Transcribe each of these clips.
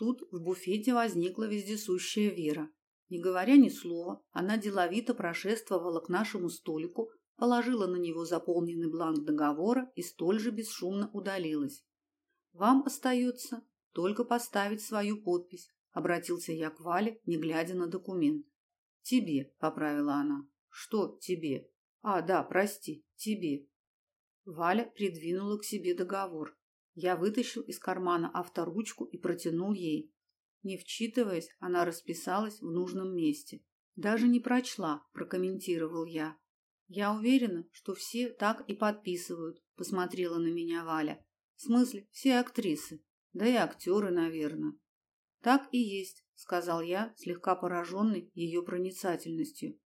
Тут в буфете возникла вездесущая Вера. Не говоря ни слова, она деловито прошествовала к нашему столику, положила на него заполненный бланк договора и столь же бесшумно удалилась. Вам остается только поставить свою подпись, обратился я к Вале, не глядя на документ. Тебе, поправила она. Что тебе? А, да, прости, тебе. Валя придвинула к себе договор. Я вытащил из кармана авторучку и протянул ей. Не вчитываясь, она расписалась в нужном месте. Даже не прочла, прокомментировал я. Я уверена, что все так и подписывают, посмотрела на меня Валя. В смысле, все актрисы, да и актеры, наверное. Так и есть, сказал я, слегка пораженный ее проницательностью.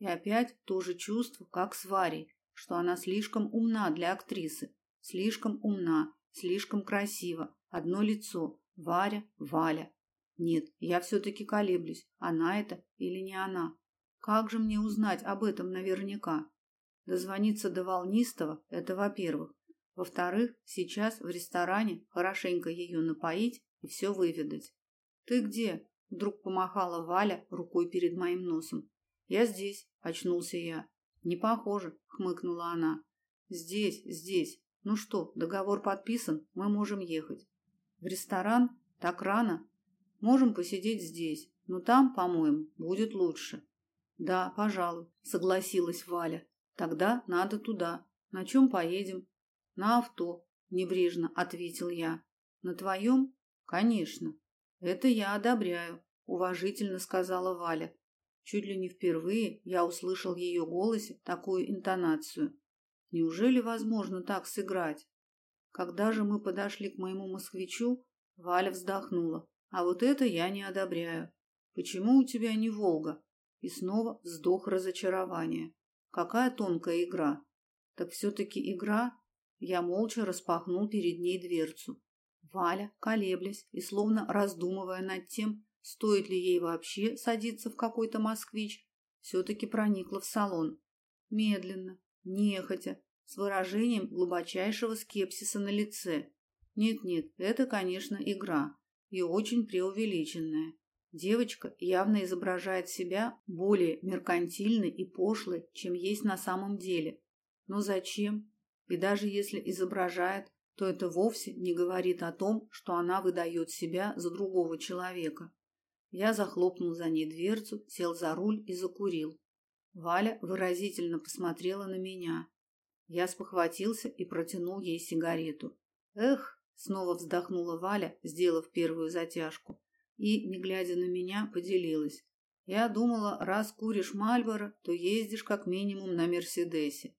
И опять то же чувство, как с Варей, что она слишком умна для актрисы, слишком умна, слишком красива, одно лицо, Варя, Валя. Нет, я все-таки колеблюсь, она это или не она. Как же мне узнать об этом наверняка? Дозвониться до Волнистого – это во-первых. Во-вторых, сейчас в ресторане хорошенько ее напоить и все выведать. «Ты где?» – вдруг помахала Валя рукой перед моим носом. «Я здесь», – очнулся я. «Не похоже», – хмыкнула она. «Здесь, здесь. Ну что, договор подписан, мы можем ехать». «В ресторан? Так рано?» «Можем посидеть здесь, но там, по-моему, будет лучше». «Да, пожалуй», – согласилась Валя. «Тогда надо туда. На чем поедем?» «На авто», – небрежно ответил я. «На твоем?» «Конечно». «Это я одобряю», – уважительно сказала Валя. Чуть ли не впервые я услышал в ее голосе такую интонацию. Неужели возможно так сыграть? Когда же мы подошли к моему москвичу, Валя вздохнула. А вот это я не одобряю. Почему у тебя не Волга? И снова вздох разочарования. Какая тонкая игра. Так все-таки игра. Я молча распахнул перед ней дверцу. Валя, колеблясь и словно раздумывая над тем, стоит ли ей вообще садиться в какой-то москвич, все-таки проникла в салон. Медленно, нехотя, с выражением глубочайшего скепсиса на лице. Нет-нет, это, конечно, игра, и очень преувеличенная. Девочка явно изображает себя более меркантильной и пошлой, чем есть на самом деле. Но зачем? И даже если изображает, то это вовсе не говорит о том, что она выдает себя за другого человека. Я захлопнул за ней дверцу, сел за руль и закурил. Валя выразительно посмотрела на меня. Я спохватился и протянул ей сигарету. Эх, снова вздохнула Валя, сделав первую затяжку, и, не глядя на меня, поделилась. Я думала, раз куришь Мальборо, то ездишь как минимум на Мерседесе.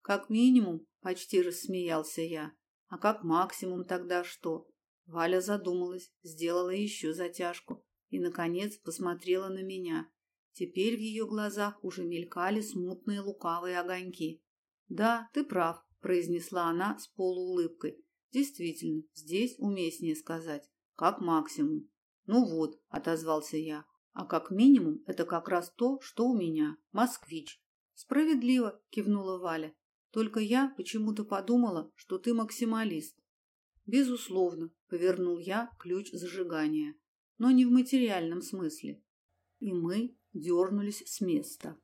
Как минимум, почти рассмеялся я. А как максимум тогда что? Валя задумалась, сделала еще затяжку и, наконец, посмотрела на меня. Теперь в ее глазах уже мелькали смутные лукавые огоньки. «Да, ты прав», – произнесла она с полуулыбкой. «Действительно, здесь уместнее сказать. Как максимум». «Ну вот», – отозвался я. «А как минимум это как раз то, что у меня. Москвич». «Справедливо», – кивнула Валя. «Только я почему-то подумала, что ты максималист». «Безусловно», – повернул я ключ зажигания но не в материальном смысле. И мы дернулись с места.